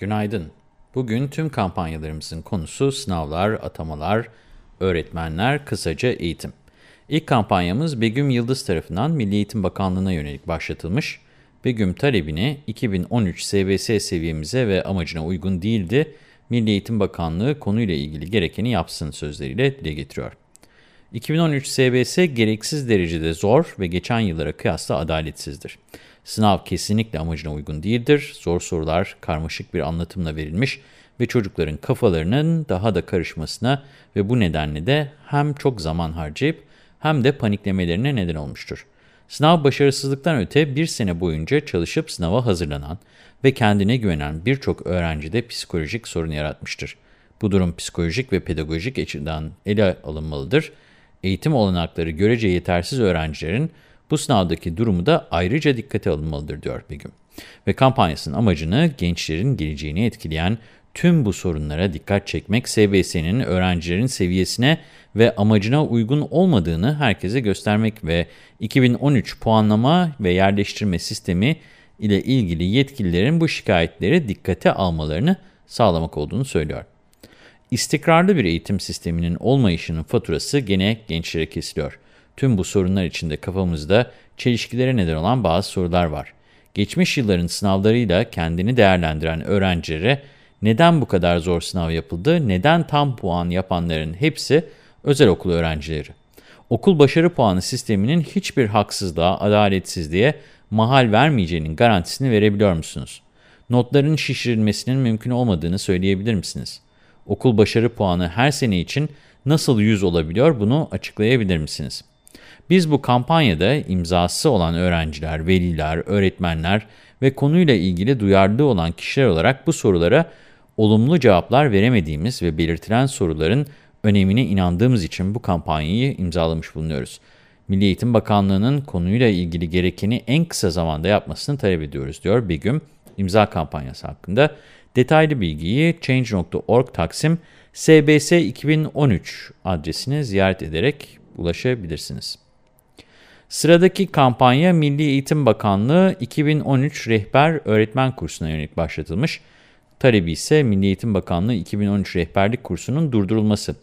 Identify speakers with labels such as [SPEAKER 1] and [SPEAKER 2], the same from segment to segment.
[SPEAKER 1] Günaydın. Bugün tüm kampanyalarımızın konusu sınavlar, atamalar, öğretmenler, kısaca eğitim. İlk kampanyamız Begüm Yıldız tarafından Milli Eğitim Bakanlığı'na yönelik başlatılmış. Begüm talebini 2013 SBS seviyemize ve amacına uygun değildi. Milli Eğitim Bakanlığı konuyla ilgili gerekeni yapsın sözleriyle dile getiriyor. 2013 SBS gereksiz derecede zor ve geçen yıllara kıyasla adaletsizdir. Sınav kesinlikle amacına uygun değildir. Zor sorular karmaşık bir anlatımla verilmiş ve çocukların kafalarının daha da karışmasına ve bu nedenle de hem çok zaman harcayıp hem de paniklemelerine neden olmuştur. Sınav başarısızlıktan öte bir sene boyunca çalışıp sınava hazırlanan ve kendine güvenen birçok öğrencide psikolojik sorun yaratmıştır. Bu durum psikolojik ve pedagojik açıdan ele alınmalıdır. Eğitim olanakları görece yetersiz öğrencilerin bu sınavdaki durumu da ayrıca dikkate alınmalıdır diyor Begüm. Ve kampanyasının amacını gençlerin geleceğini etkileyen tüm bu sorunlara dikkat çekmek, SBS'nin öğrencilerin seviyesine ve amacına uygun olmadığını herkese göstermek ve 2013 puanlama ve yerleştirme sistemi ile ilgili yetkililerin bu şikayetleri dikkate almalarını sağlamak olduğunu söylüyor. İstikrarlı bir eğitim sisteminin olmayışının faturası gene gençlere kesiliyor. Tüm bu sorunlar içinde kafamızda çelişkilere neden olan bazı sorular var. Geçmiş yılların sınavlarıyla kendini değerlendiren öğrencilere neden bu kadar zor sınav yapıldı, neden tam puan yapanların hepsi özel okul öğrencileri? Okul başarı puanı sisteminin hiçbir haksızlığa, adaletsizliğe mahal vermeyeceğinin garantisini verebiliyor musunuz? Notların şişirilmesinin mümkün olmadığını söyleyebilir misiniz? Okul başarı puanı her sene için nasıl 100 olabiliyor bunu açıklayabilir misiniz? Biz bu kampanyada imzası olan öğrenciler, veliler, öğretmenler ve konuyla ilgili duyarlı olan kişiler olarak bu sorulara olumlu cevaplar veremediğimiz ve belirtilen soruların önemine inandığımız için bu kampanyayı imzalamış bulunuyoruz. Milli Eğitim Bakanlığı'nın konuyla ilgili gerekeni en kısa zamanda yapmasını talep ediyoruz, diyor Begüm imza kampanyası hakkında. Detaylı bilgiyi change.org taksim SBS 2013 adresini ziyaret ederek ulaşabilirsiniz. Sıradaki kampanya Milli Eğitim Bakanlığı 2013 Rehber Öğretmen Kursu'na yönelik başlatılmış. Talebi ise Milli Eğitim Bakanlığı 2013 Rehberlik Kursu'nun durdurulması.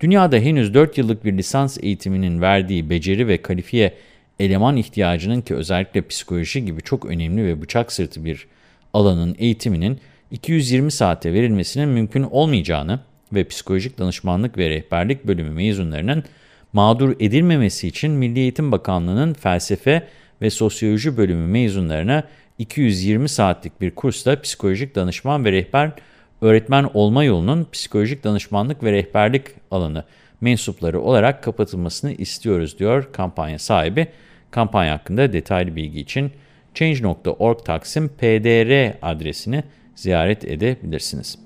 [SPEAKER 1] Dünyada henüz 4 yıllık bir lisans eğitiminin verdiği beceri ve kalifiye eleman ihtiyacının ki özellikle psikoloji gibi çok önemli ve bıçak sırtı bir alanın eğitiminin 220 saate verilmesinin mümkün olmayacağını ve psikolojik danışmanlık ve rehberlik bölümü mezunlarının mağdur edilmemesi için Milli Eğitim Bakanlığı'nın felsefe ve sosyoloji bölümü mezunlarına 220 saatlik bir kursla psikolojik danışman ve rehber öğretmen olma yolunun psikolojik danışmanlık ve rehberlik alanı mensupları olarak kapatılmasını istiyoruz diyor kampanya sahibi. Kampanya hakkında detaylı bilgi için change.org taksim pdr adresini ziyaret edebilirsiniz.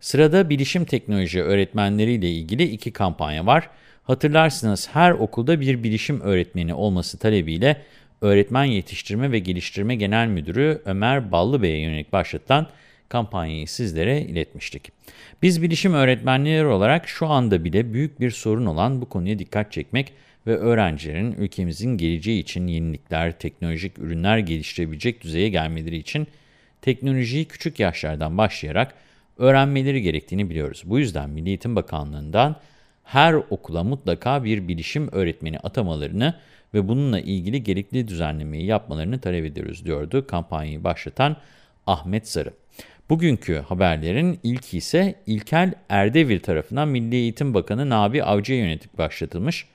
[SPEAKER 1] Sırada bilişim teknoloji öğretmenleriyle ilgili iki kampanya var. Hatırlarsınız her okulda bir bilişim öğretmeni olması talebiyle Öğretmen Yetiştirme ve Geliştirme Genel Müdürü Ömer Ballıbey'e yönelik başlatılan kampanyayı sizlere iletmiştik. Biz bilişim öğretmenleri olarak şu anda bile büyük bir sorun olan bu konuya dikkat çekmek ve öğrencilerin ülkemizin geleceği için yenilikler, teknolojik ürünler geliştirebilecek düzeye gelmeleri için teknolojiyi küçük yaşlardan başlayarak öğrenmeleri gerektiğini biliyoruz. Bu yüzden Milli Eğitim Bakanlığı'ndan her okula mutlaka bir bilişim öğretmeni atamalarını ve bununla ilgili gerekli düzenlemeyi yapmalarını talep ediyoruz diyordu kampanyayı başlatan Ahmet Sarı. Bugünkü haberlerin ilki ise İlkel Erdevir tarafından Milli Eğitim Bakanı Nabi Avcı'ya yönelik başlatılmış.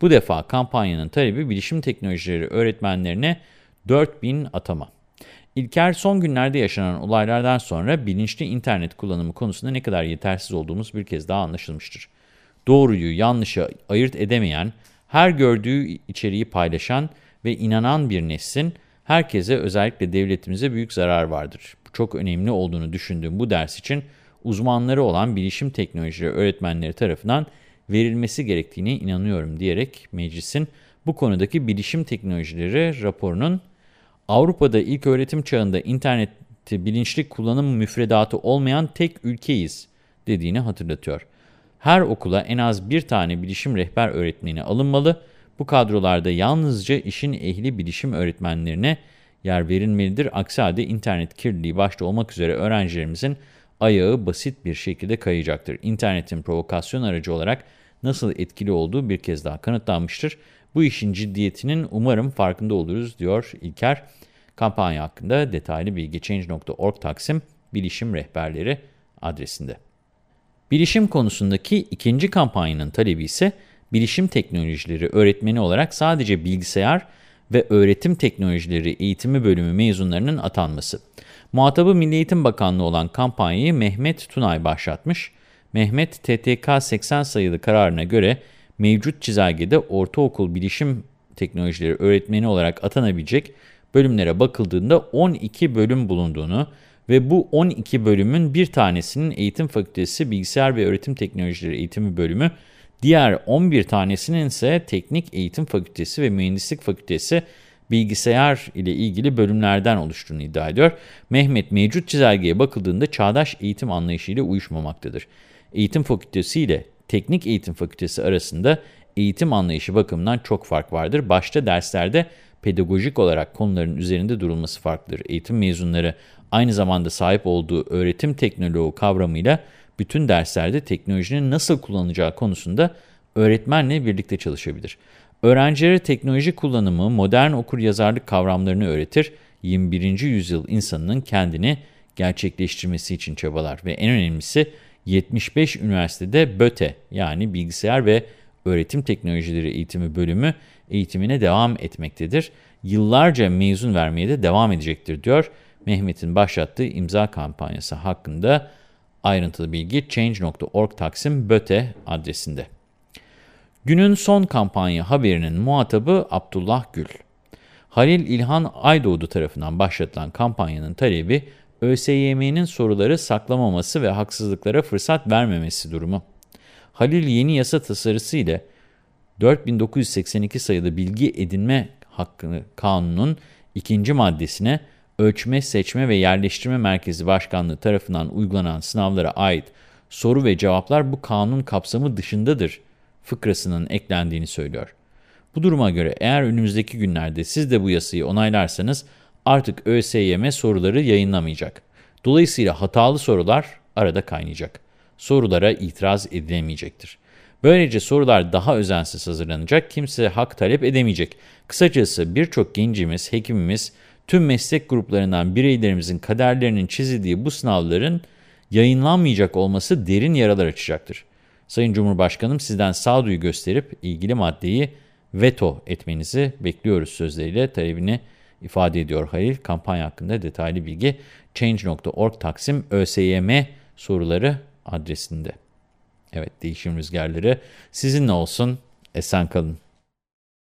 [SPEAKER 1] Bu defa kampanyanın talebi bilişim teknolojileri öğretmenlerine 4000 atama. İlker son günlerde yaşanan olaylardan sonra bilinçli internet kullanımı konusunda ne kadar yetersiz olduğumuz bir kez daha anlaşılmıştır doğruyu yanlışı ayırt edemeyen, her gördüğü içeriği paylaşan ve inanan bir neslin herkese özellikle devletimize büyük zarar vardır. Çok önemli olduğunu düşündüğüm bu ders için uzmanları olan bilişim teknolojileri öğretmenleri tarafından verilmesi gerektiğine inanıyorum diyerek meclisin bu konudaki bilişim teknolojileri raporunun Avrupa'da ilk öğretim çağında interneti bilinçli kullanım müfredatı olmayan tek ülkeyiz dediğini hatırlatıyor. Her okula en az bir tane bilişim rehber öğretmeni alınmalı. Bu kadrolarda yalnızca işin ehli bilişim öğretmenlerine yer verilmelidir. Aksi halde internet kirliliği başta olmak üzere öğrencilerimizin ayağı basit bir şekilde kayacaktır. İnternetin provokasyon aracı olarak nasıl etkili olduğu bir kez daha kanıtlanmıştır. Bu işin ciddiyetinin umarım farkında oluruz diyor İlker. Kampanya hakkında detaylı bilgi Change.org Taksim Bilişim Rehberleri adresinde. Bilişim konusundaki ikinci kampanyanın talebi ise bilişim teknolojileri öğretmeni olarak sadece bilgisayar ve öğretim teknolojileri eğitimi bölümü mezunlarının atanması. Muhatabı Milli Eğitim Bakanlığı olan kampanyayı Mehmet Tunay başlatmış. Mehmet TTK 80 sayılı kararına göre mevcut çizelgede ortaokul bilişim teknolojileri öğretmeni olarak atanabilecek bölümlere bakıldığında 12 bölüm bulunduğunu ve bu 12 bölümün bir tanesinin eğitim fakültesi bilgisayar ve öğretim teknolojileri eğitimi bölümü, diğer 11 tanesinin ise teknik eğitim fakültesi ve mühendislik fakültesi bilgisayar ile ilgili bölümlerden oluştuğunu iddia ediyor. Mehmet mevcut çizelgeye bakıldığında çağdaş eğitim anlayışıyla uyuşmamaktadır. Eğitim fakültesi ile teknik eğitim fakültesi arasında eğitim anlayışı bakımından çok fark vardır. Başta derslerde pedagojik olarak konuların üzerinde durulması farklıdır. Eğitim mezunları aynı zamanda sahip olduğu öğretim teknoloğu kavramıyla bütün derslerde teknolojinin nasıl kullanılacağı konusunda öğretmenle birlikte çalışabilir. Öğrencilere teknoloji kullanımı, modern okur yazarlık kavramlarını öğretir, 21. yüzyıl insanının kendini gerçekleştirmesi için çabalar ve en önemlisi 75 üniversitede BÖTE yani Bilgisayar ve Öğretim Teknolojileri Eğitimi bölümü eğitimine devam etmektedir. Yıllarca mezun vermeye de devam edecektir diyor. Mehmet'in başlattığı imza kampanyası hakkında ayrıntılı bilgi change.org Taksim BÖTE adresinde. Günün son kampanya haberinin muhatabı Abdullah Gül. Halil İlhan Aydoğdu tarafından başlatılan kampanyanın talebi ÖSYM'nin soruları saklamaması ve haksızlıklara fırsat vermemesi durumu. Halil yeni yasa tasarısı ile 4982 sayılı bilgi edinme hakkı kanunun ikinci maddesine Ölçme, Seçme ve Yerleştirme Merkezi Başkanlığı tarafından uygulanan sınavlara ait soru ve cevaplar bu kanun kapsamı dışındadır fıkrasının eklendiğini söylüyor. Bu duruma göre eğer önümüzdeki günlerde siz de bu yasayı onaylarsanız artık ÖSYM soruları yayınlamayacak. Dolayısıyla hatalı sorular arada kaynayacak. Sorulara itiraz edilemeyecektir. Böylece sorular daha özensiz hazırlanacak, kimse hak talep edemeyecek. Kısacası birçok gencimiz, hekimimiz, tüm meslek gruplarından bireylerimizin kaderlerinin çizildiği bu sınavların yayınlanmayacak olması derin yaralar açacaktır. Sayın Cumhurbaşkanım sizden sağduyu gösterip ilgili maddeyi veto etmenizi bekliyoruz sözleriyle talebini ifade ediyor Halil. Kampanya hakkında detaylı bilgi change.org Taksim ÖSYM soruları adresinde. Evet değişim rüzgarları sizinle olsun. Esen kalın.